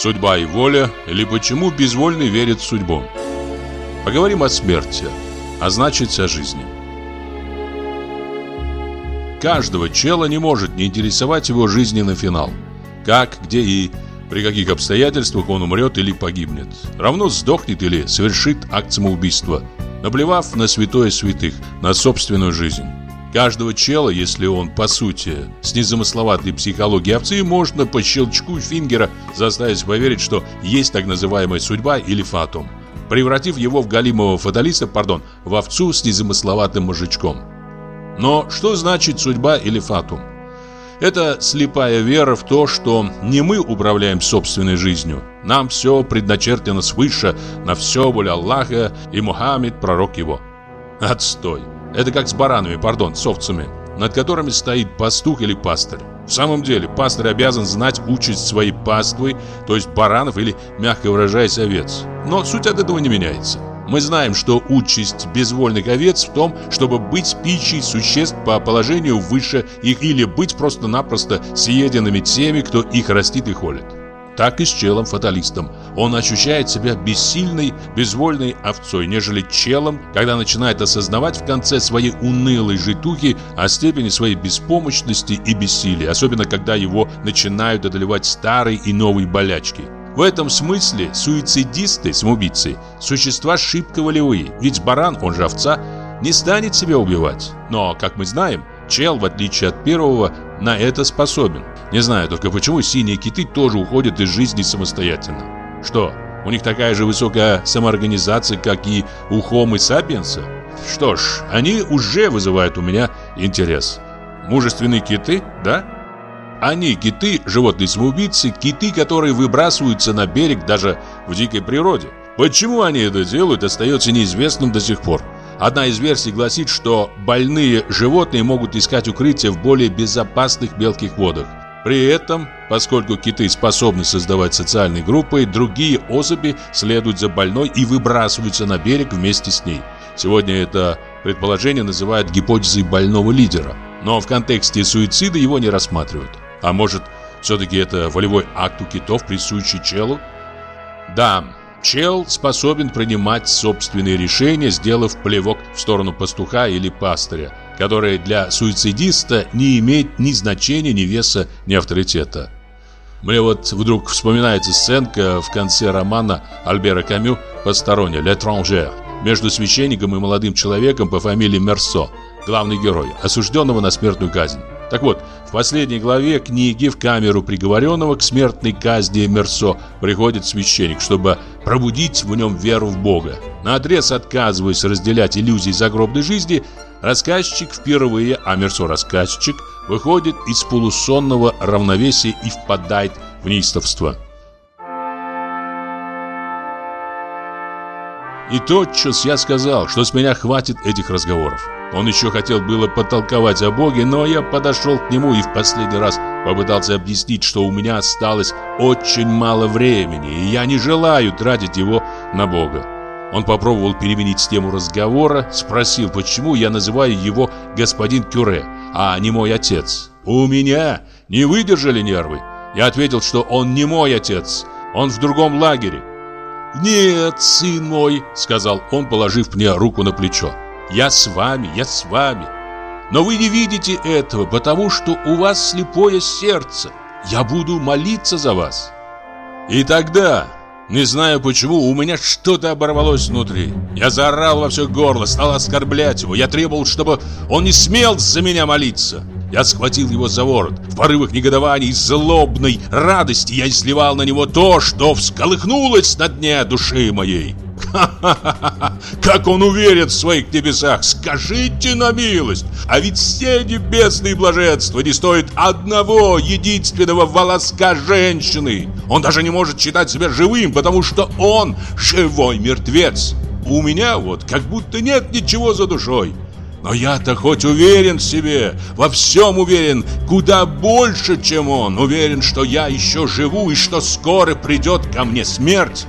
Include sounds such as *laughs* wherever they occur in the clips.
Судьба и воля, или почему безвольный верит в судьбу. Поговорим о смерти, а значит о жизни. Каждого чела не может не интересовать его жизненный финал. Как, где и при каких обстоятельствах он умрет или погибнет. Равно сдохнет или совершит акт самоубийства, наплевав на святое святых, на собственную жизнь. Каждого чела, если он, по сути, с незамысловатой психологией овцы, можно по щелчку фингера заставить поверить, что есть так называемая судьба или фатум, превратив его в галимого фаталиста, пардон, в овцу с незамысловатым мужичком. Но что значит судьба или фатум? Это слепая вера в то, что не мы управляем собственной жизнью. Нам все предначертано свыше, на все воля Аллаха и Мухаммед, пророк его. Отстой. Это как с баранами, пардон, с овцами, над которыми стоит пастух или пастырь. В самом деле, пастырь обязан знать участь своей паствы, то есть баранов или, мягко выражаясь, овец. Но суть от этого не меняется. Мы знаем, что участь безвольных овец в том, чтобы быть пищей существ по положению выше их или быть просто-напросто съеденными теми, кто их растит и холит так и с челом-фаталистом. Он ощущает себя бессильной, безвольной овцой, нежели челом, когда начинает осознавать в конце своей унылой житухи о степени своей беспомощности и бессилия, особенно когда его начинают одолевать старые и новые болячки. В этом смысле суицидисты, самоубийцы, существа шибко волевые, ведь баран, он же овца, не станет себя убивать. Но, как мы знаем, чел, в отличие от первого, на это способен. Не знаю только почему синие киты тоже уходят из жизни самостоятельно. Что, у них такая же высокая самоорганизация, как и у Homo sapiens? Что ж, они уже вызывают у меня интерес. Мужественные киты, да? Они киты, животные-самоубийцы, киты, которые выбрасываются на берег даже в дикой природе. Почему они это делают, остается неизвестным до сих пор. Одна из версий гласит, что больные животные могут искать укрытие в более безопасных мелких водах. При этом, поскольку киты способны создавать социальные группы, другие особи следуют за больной и выбрасываются на берег вместе с ней. Сегодня это предположение называют гипотезой больного лидера, но в контексте суицида его не рассматривают. А может, все-таки это волевой акт у китов, присущий челу? Да, Чел способен принимать собственные решения, сделав плевок в сторону пастуха или пастыря, которое для суицидиста не имеет ни значения, ни веса, ни авторитета. Мне вот вдруг вспоминается сценка в конце романа Альбера Камю «Посторонняя» «L'étranger» между священником и молодым человеком по фамилии Мерсо, главный герой, осужденного на смертную казнь. Так вот, в последней главе книги в камеру приговоренного к смертной казни Мерсо приходит священник, чтобы пробудить в нем веру в Бога. На отрез отказываясь разделять иллюзии загробной жизни, рассказчик впервые, а Мерсо рассказчик, выходит из полусонного равновесия и впадает в неистовство. И тотчас я сказал, что с меня хватит этих разговоров. Он еще хотел было потолковать о Боге, но я подошел к нему и в последний раз попытался объяснить, что у меня осталось очень мало времени, и я не желаю тратить его на Бога. Он попробовал переменить тему разговора, спросил, почему я называю его господин Кюре, а не мой отец. У меня не выдержали нервы. Я ответил, что он не мой отец, он в другом лагере. «Нет, сын мой», — сказал он, положив мне руку на плечо. Я с вами, я с вами. Но вы не видите этого, потому что у вас слепое сердце. Я буду молиться за вас. И тогда, не знаю почему, у меня что-то оборвалось внутри. Я заорал во все горло, стал оскорблять его. Я требовал, чтобы он не смел за меня молиться. Я схватил его за ворот. В порывах негодования и злобной радости я изливал на него то, что всколыхнулось на дне души моей. Ха-ха-ха! *laughs* Как он уверен в своих небесах! Скажите на милость! А ведь все небесные блаженства не стоят одного единственного волоска женщины! Он даже не может считать себя живым, потому что он живой мертвец! У меня вот как будто нет ничего за душой. Но я-то хоть уверен в себе, во всем уверен, куда больше, чем он. Уверен, что я еще живу и что скоро придет ко мне смерть.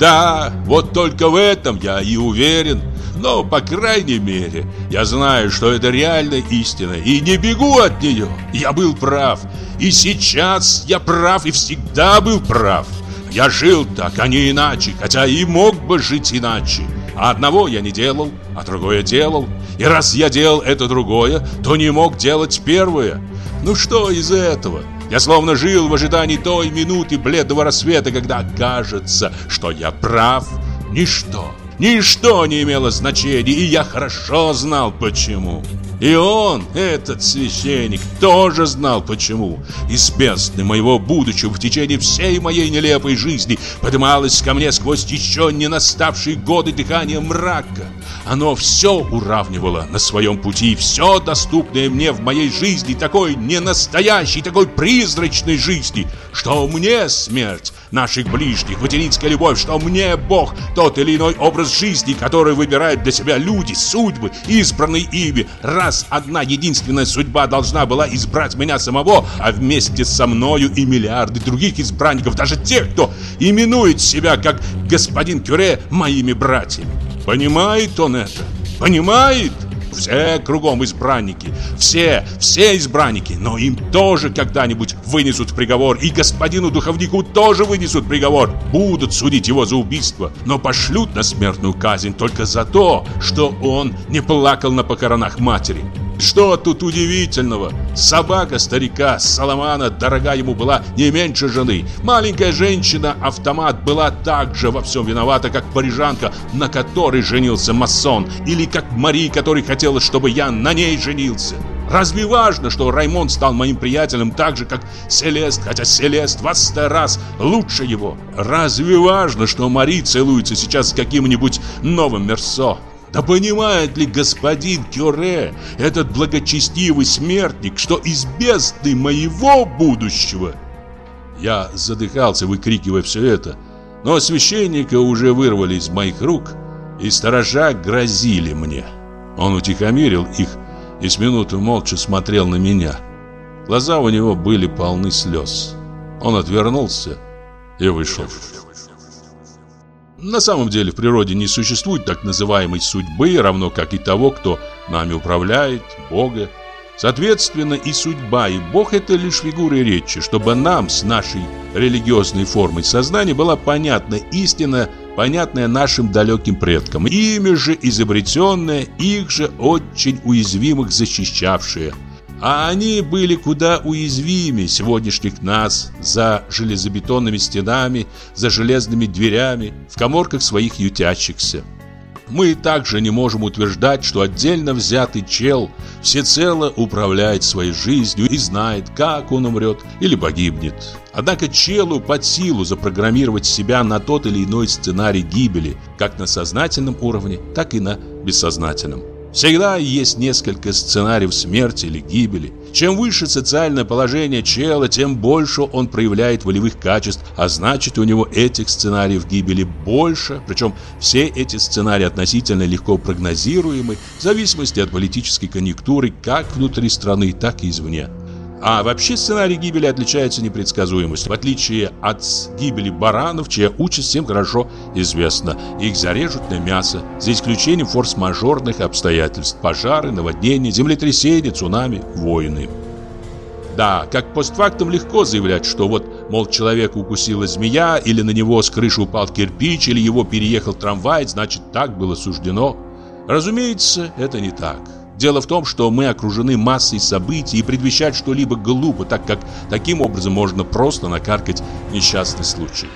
Да, вот только в этом я и уверен. Но, по крайней мере, я знаю, что это реальная истина и не бегу от нее. Я был прав. И сейчас я прав и всегда был прав. Я жил так, а не иначе, хотя и мог бы жить иначе. А одного я не делал, а другое делал. И раз я делал это другое, то не мог делать первое. Ну что из этого? Я словно жил в ожидании той минуты бледного рассвета, когда кажется, что я прав. Ничто, ничто не имело значения, и я хорошо знал почему. И он, этот священник, тоже знал почему. Из бездны моего будущего в течение всей моей нелепой жизни поднималось ко мне сквозь еще не наставшие годы дыхания мрака. Оно все уравнивало на своем пути, все доступное мне в моей жизни, такой ненастоящей, такой призрачной жизни, что мне смерть наших ближних, материнская любовь, что мне Бог тот или иной образ жизни, который выбирают для себя люди, судьбы, избранные ими. Раз одна единственная судьба должна была избрать меня самого, а вместе со мною и миллиарды других избранников, даже тех, кто именует себя как господин Кюре моими братьями. Понимает он это? Понимает? Все кругом избранники, все, все избранники, но им тоже когда-нибудь вынесут приговор, и господину духовнику тоже вынесут приговор. Будут судить его за убийство, но пошлют на смертную казнь только за то, что он не плакал на похоронах матери. Что тут удивительного? Собака старика Соломана дорога ему была не меньше жены. Маленькая женщина-автомат была так же во всем виновата, как парижанка, на которой женился масон, или как Мари, которой хотела, чтобы я на ней женился. Разве важно, что Раймонд стал моим приятелем так же, как Селест, хотя Селест во сто раз лучше его? Разве важно, что Мари целуется сейчас с каким-нибудь новым Мерсо? Да понимает ли господин Кюре, этот благочестивый смертник, что из бездны моего будущего? Я задыхался, выкрикивая все это, но священника уже вырвали из моих рук, и сторожа грозили мне. Он утихомирил их и с минуты молча смотрел на меня. Глаза у него были полны слез. Он отвернулся и вышел. На самом деле в природе не существует так называемой судьбы, равно как и того, кто нами управляет, Бога. Соответственно, и судьба, и Бог – это лишь фигуры речи, чтобы нам с нашей религиозной формой сознания была понятна истина, понятная нашим далеким предкам, ими же изобретенная, их же очень уязвимых защищавшая – а они были куда уязвимее сегодняшних нас за железобетонными стенами, за железными дверями, в коморках своих ютящихся. Мы также не можем утверждать, что отдельно взятый чел всецело управляет своей жизнью и знает, как он умрет или погибнет. Однако челу под силу запрограммировать себя на тот или иной сценарий гибели, как на сознательном уровне, так и на бессознательном. Всегда есть несколько сценариев смерти или гибели. Чем выше социальное положение чела, тем больше он проявляет волевых качеств, а значит у него этих сценариев гибели больше. Причем все эти сценарии относительно легко прогнозируемы в зависимости от политической конъюнктуры как внутри страны, так и извне. А вообще сценарий гибели отличается непредсказуемостью. В отличие от гибели баранов, чья участь всем хорошо известна. Их зарежут на мясо, за исключением форс-мажорных обстоятельств. Пожары, наводнения, землетрясения, цунами, войны. Да, как постфактум легко заявлять, что вот, мол, человека укусила змея, или на него с крыши упал кирпич, или его переехал трамвай, значит, так было суждено. Разумеется, это не так. Дело в том, что мы окружены массой событий и предвещать что-либо глупо, так как таким образом можно просто накаркать несчастный случай.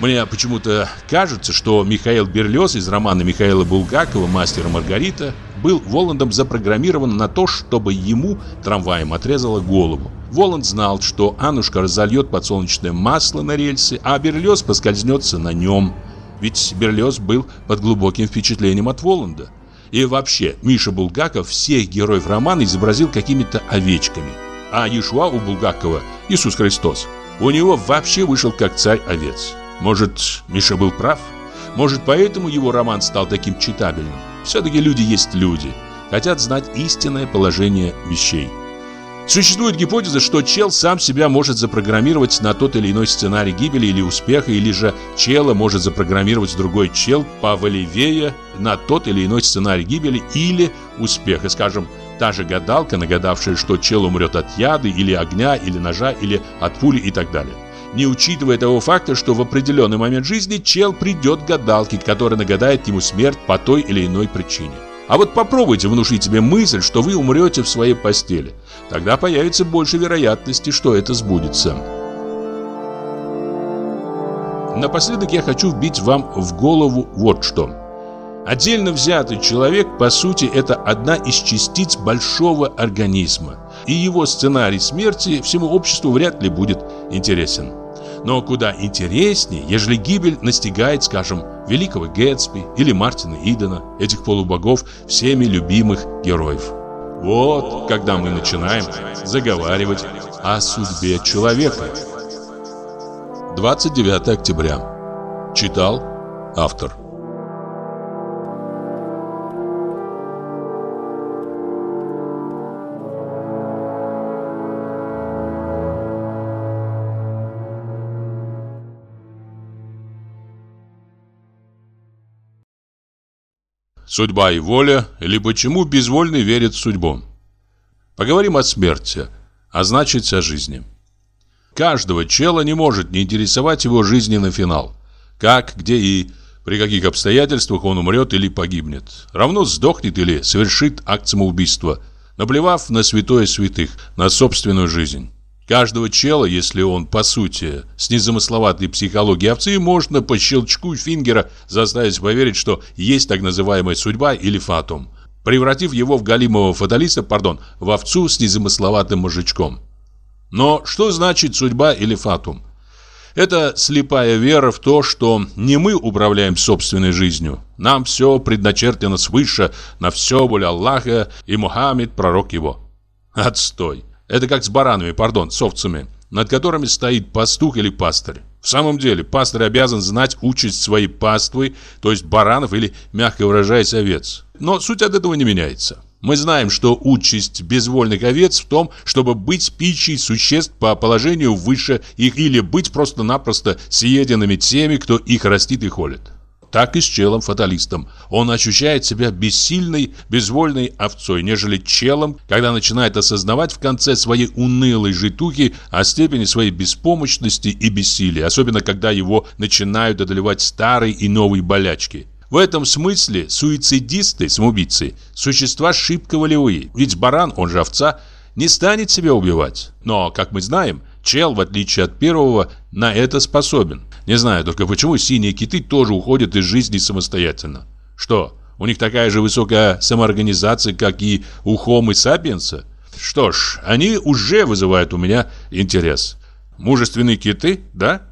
Мне почему-то кажется, что Михаил Берлёс из романа Михаила Булгакова «Мастер Маргарита» был Воландом запрограммирован на то, чтобы ему трамваем отрезало голову. Воланд знал, что Анушка разольет подсолнечное масло на рельсы, а Берлёс поскользнется на нем. Ведь Берлёс был под глубоким впечатлением от Воланда. И вообще, Миша Булгаков всех героев романа изобразил какими-то овечками. А Иешуа у Булгакова, Иисус Христос, у него вообще вышел как царь-овец. Может, Миша был прав? Может, поэтому его роман стал таким читабельным? Все-таки люди есть люди, хотят знать истинное положение вещей. Существует гипотеза, что чел сам себя может запрограммировать на тот или иной сценарий гибели или успеха, или же чела может запрограммировать другой чел поволевее на тот или иной сценарий гибели или успеха. Скажем, та же гадалка, нагадавшая, что чел умрет от яды или огня, или ножа, или от пули и так далее. не учитывая того факта, что в определенный момент жизни чел придет к гадалке, которая нагадает ему смерть по той или иной причине. А вот попробуйте внушить себе мысль, что вы умрете в своей постели. Тогда появится больше вероятности, что это сбудется. Напоследок я хочу вбить вам в голову вот что. Отдельно взятый человек, по сути, это одна из частиц большого организма. И его сценарий смерти всему обществу вряд ли будет интересен. Но куда интереснее, ежели гибель настигает, скажем, великого Гэтсби или Мартина Идена, этих полубогов, всеми любимых героев. Вот когда мы начинаем заговаривать о судьбе человека. 29 октября. Читал автор. Судьба и воля, или почему безвольный верит в судьбу. Поговорим о смерти, а значит о жизни. Каждого чела не может не интересовать его жизненный финал. Как, где и при каких обстоятельствах он умрет или погибнет. Равно сдохнет или совершит акт самоубийства, наплевав на святое святых, на собственную жизнь. Каждого чела, если он, по сути, с незамысловатой психологией овцы, можно по щелчку фингера заставить поверить, что есть так называемая судьба или фатум, превратив его в галимого фаталиста, пардон, в овцу с незамысловатым мужичком. Но что значит судьба или фатум? Это слепая вера в то, что не мы управляем собственной жизнью. Нам все предначертано свыше, на все воля Аллаха и Мухаммед, пророк его. Отстой. Это как с баранами, пардон, с овцами, над которыми стоит пастух или пастырь. В самом деле, пастырь обязан знать участь своей паствы, то есть баранов или, мягко выражаясь, овец. Но суть от этого не меняется. Мы знаем, что участь безвольных овец в том, чтобы быть пищей существ по положению выше их или быть просто-напросто съеденными теми, кто их растит и холит так и с челом-фаталистом. Он ощущает себя бессильной, безвольной овцой, нежели челом, когда начинает осознавать в конце своей унылой житухи о степени своей беспомощности и бессилия, особенно когда его начинают одолевать старые и новые болячки. В этом смысле суицидисты, самоубийцы, существа шибко волевые, ведь баран, он же овца, не станет себя убивать. Но, как мы знаем, чел, в отличие от первого, на это способен. Не знаю только почему синие киты тоже уходят из жизни самостоятельно. Что, у них такая же высокая самоорганизация, как и у Homo сапиенса? Что ж, они уже вызывают у меня интерес. Мужественные киты, да?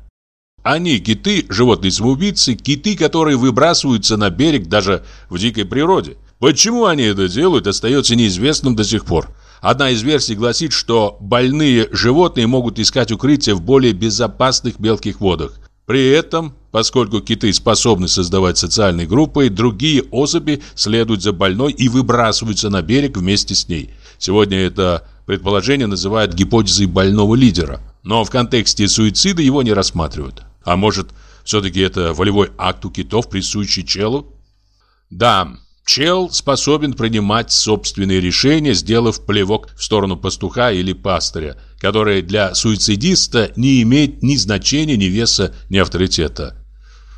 Они киты, животные-самоубийцы, киты, которые выбрасываются на берег даже в дикой природе. Почему они это делают, остается неизвестным до сих пор. Одна из версий гласит, что больные животные могут искать укрытие в более безопасных мелких водах. При этом, поскольку киты способны создавать социальные группы, другие особи следуют за больной и выбрасываются на берег вместе с ней. Сегодня это предположение называют гипотезой больного лидера. Но в контексте суицида его не рассматривают. А может, все-таки это волевой акт у китов, присущий челу? Да, Чел способен принимать собственные решения, сделав плевок в сторону пастуха или пастыря, которое для суицидиста не имеет ни значения, ни веса, ни авторитета.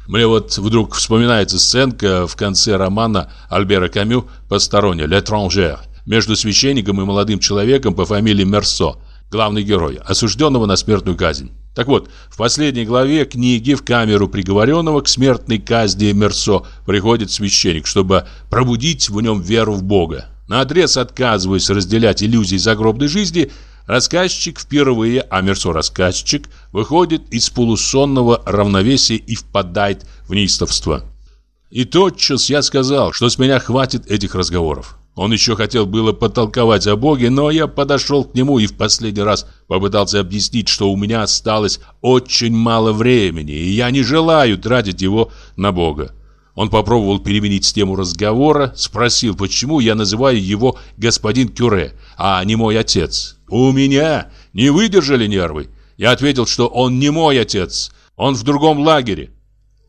Мне вот вдруг вспоминается сценка в конце романа Альбера Камю «Посторонняя» «L'étranger» между священником и молодым человеком по фамилии Мерсо, главный герой, осужденного на смертную казнь. Так вот, в последней главе книги в камеру приговоренного к смертной казни Мерсо приходит священник, чтобы пробудить в нем веру в Бога. Наотрез отказываясь разделять иллюзии загробной жизни, рассказчик впервые, а Мерсо рассказчик, выходит из полусонного равновесия и впадает в неистовство. И тотчас я сказал, что с меня хватит этих разговоров. Он еще хотел было потолковать о Боге, но я подошел к нему и в последний раз попытался объяснить, что у меня осталось очень мало времени, и я не желаю тратить его на Бога. Он попробовал переменить тему разговора, спросил, почему я называю его господин Кюре, а не мой отец. У меня не выдержали нервы. Я ответил, что он не мой отец, он в другом лагере.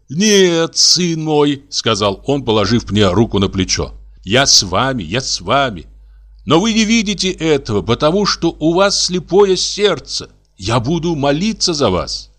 «Нет, сын мой», — сказал он, положив мне руку на плечо. Я с вами, я с вами. Но вы не видите этого, потому что у вас слепое сердце. Я буду молиться за вас.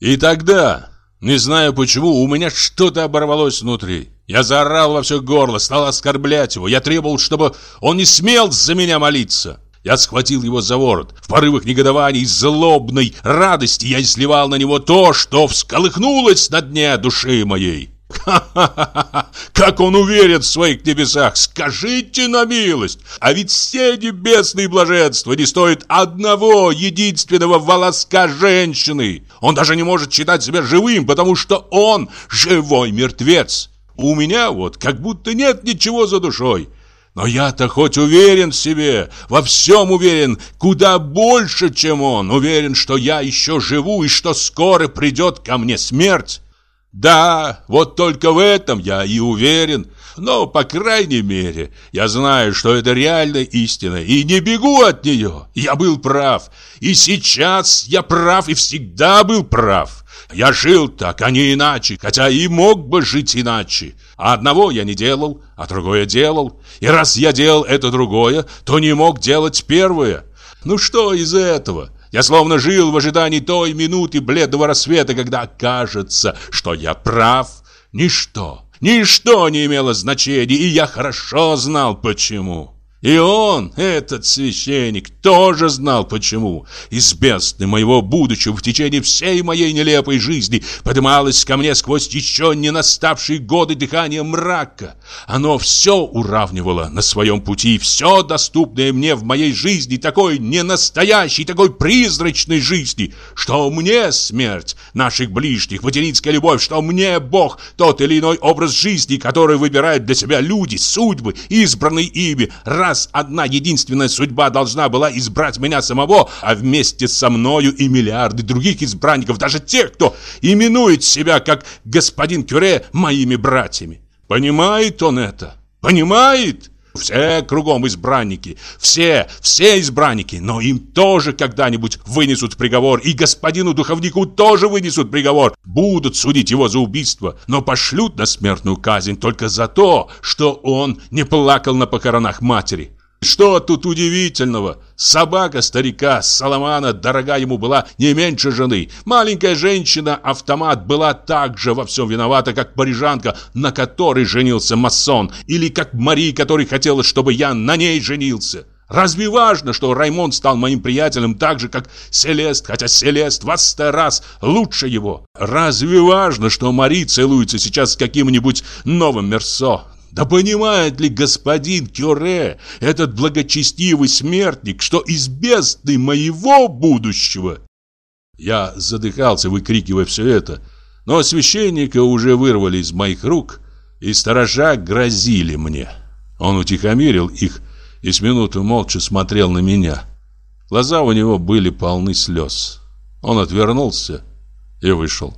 И тогда, не знаю почему, у меня что-то оборвалось внутри. Я заорал во все горло, стал оскорблять его. Я требовал, чтобы он не смел за меня молиться. Я схватил его за ворот. В порывах негодования и злобной радости я изливал на него то, что всколыхнулось на дне души моей. *laughs* Как он уверен в своих небесах! Скажите на милость! А ведь все небесные блаженства не стоят одного единственного волоска женщины! Он даже не может считать себя живым, потому что он живой мертвец! У меня вот как будто нет ничего за душой. Но я-то хоть уверен в себе, во всем уверен, куда больше, чем он. Уверен, что я еще живу и что скоро придет ко мне смерть. Да, вот только в этом я и уверен. Но, по крайней мере, я знаю, что это реальная истина, и не бегу от нее. Я был прав, и сейчас я прав, и всегда был прав. Я жил так, а не иначе, хотя и мог бы жить иначе. А одного я не делал, а другое делал. И раз я делал это другое, то не мог делать первое. Ну что из этого? Я словно жил в ожидании той минуты бледного рассвета, когда окажется, что я прав. Ничто, ничто не имело значения, и я хорошо знал почему. И он, этот священник, тоже знал почему. Из бездны моего будущего в течение всей моей нелепой жизни поднималось ко мне сквозь еще не наставшие годы дыхания мрака. Оно все уравнивало на своем пути, все доступное мне в моей жизни, такой ненастоящей, такой призрачной жизни, что мне смерть наших ближних, материнская любовь, что мне Бог тот или иной образ жизни, который выбирают для себя люди, судьбы, избранные ими, раз одна единственная судьба должна была избрать меня самого, а вместе со мною и миллиарды других избранников, даже тех, кто именует себя как господин Кюре моими братьями. Понимает он это? Понимает? Все кругом избранники, все, все избранники, но им тоже когда-нибудь вынесут приговор, и господину духовнику тоже вынесут приговор. Будут судить его за убийство, но пошлют на смертную казнь только за то, что он не плакал на похоронах матери. Что тут удивительного? Собака старика Соломана дорога ему была не меньше жены. Маленькая женщина-автомат была так же во всем виновата, как парижанка, на которой женился масон, или как Мария, которой хотела, чтобы я на ней женился. Разве важно, что Раймонд стал моим приятелем так же, как Селест, хотя Селест в сто раз лучше его? Разве важно, что Мари целуется сейчас с каким-нибудь новым Мерсо? Да понимает ли господин Кюре, этот благочестивый смертник, что из бездны моего будущего? Я задыхался, выкрикивая все это, но священника уже вырвали из моих рук, и сторожа грозили мне. Он утихомирил их и с минуту молча смотрел на меня. Глаза у него были полны слез. Он отвернулся и вышел.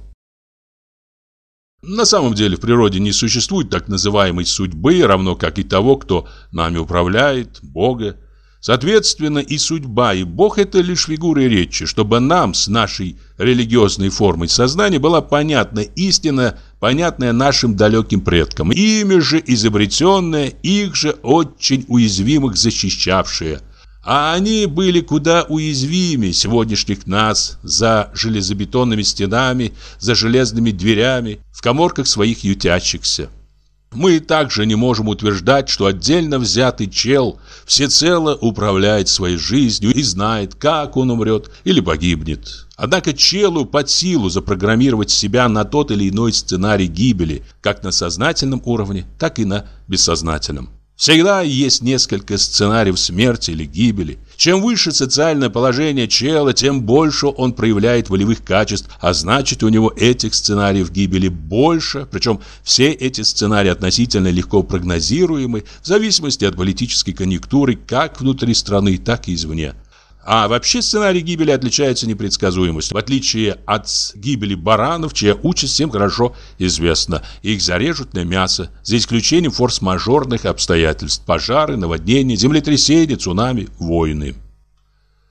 На самом деле в природе не существует так называемой судьбы, равно как и того, кто нами управляет, Бога. Соответственно, и судьба, и Бог – это лишь фигуры речи, чтобы нам с нашей религиозной формой сознания была понятна истина, понятная нашим далеким предкам, ими же изобретенная, их же очень уязвимых защищавшая – а они были куда уязвимее сегодняшних нас за железобетонными стенами, за железными дверями, в коморках своих ютящихся. Мы также не можем утверждать, что отдельно взятый чел всецело управляет своей жизнью и знает, как он умрет или погибнет. Однако челу под силу запрограммировать себя на тот или иной сценарий гибели, как на сознательном уровне, так и на бессознательном. Всегда есть несколько сценариев смерти или гибели. Чем выше социальное положение чела, тем больше он проявляет волевых качеств, а значит у него этих сценариев гибели больше, причем все эти сценарии относительно легко прогнозируемы в зависимости от политической конъюнктуры как внутри страны, так и извне. А вообще сценарий гибели отличается непредсказуемостью. В отличие от гибели баранов, чья участь всем хорошо известна. Их зарежут на мясо, за исключением форс-мажорных обстоятельств. Пожары, наводнения, землетрясения, цунами, войны.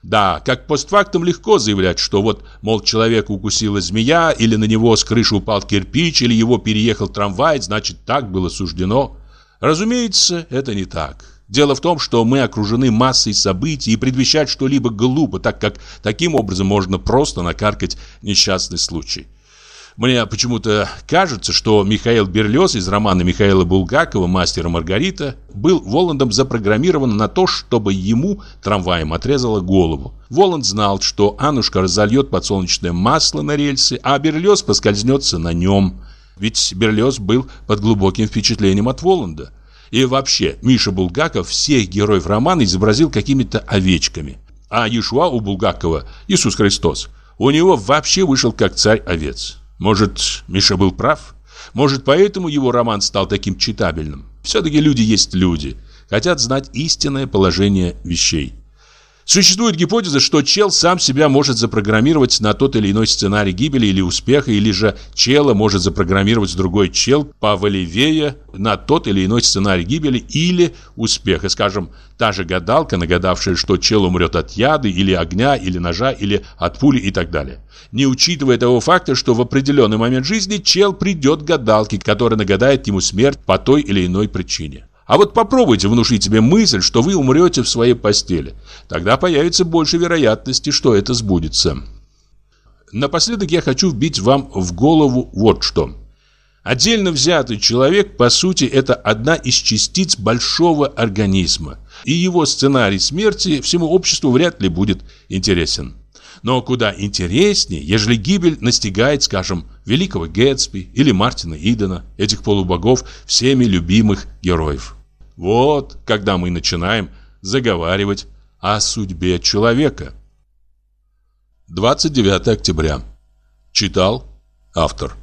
Да, как постфактум легко заявлять, что вот, мол, человека укусила змея, или на него с крыши упал кирпич, или его переехал трамвай, значит, так было суждено. Разумеется, это не так. Дело в том, что мы окружены массой событий и предвещать что-либо глупо, так как таким образом можно просто накаркать несчастный случай. Мне почему-то кажется, что Михаил Берлёс из романа Михаила Булгакова «Мастер и Маргарита» был Воландом запрограммирован на то, чтобы ему трамваем отрезало голову. Воланд знал, что Анушка разольет подсолнечное масло на рельсы, а Берлёс поскользнется на нем. Ведь Берлёс был под глубоким впечатлением от Воланда. И вообще, Миша Булгаков всех героев романа изобразил какими-то овечками. А Иешуа у Булгакова, Иисус Христос, у него вообще вышел как царь-овец. Может, Миша был прав? Может, поэтому его роман стал таким читабельным? Все-таки люди есть люди, хотят знать истинное положение вещей. Существует гипотеза, что чел сам себя может запрограммировать на тот или иной сценарий гибели или успеха, или же чела может запрограммировать другой чел поволевее на тот или иной сценарий гибели или успеха. Скажем, та же гадалка, нагадавшая, что чел умрет от яда, или огня, или ножа, или от пули и так далее. Не учитывая того факта, что в определенный момент жизни чел придет к гадалке, которая нагадает ему смерть по той или иной причине. А вот попробуйте внушить себе мысль, что вы умрете в своей постели. Тогда появится больше вероятности, что это сбудется. Напоследок я хочу вбить вам в голову вот что. Отдельно взятый человек, по сути, это одна из частиц большого организма. И его сценарий смерти всему обществу вряд ли будет интересен. Но куда интереснее, ежели гибель настигает, скажем, великого Гэтсби или Мартина Идена, этих полубогов, всеми любимых героев. Вот когда мы начинаем заговаривать о судьбе человека. 29 октября. Читал автор.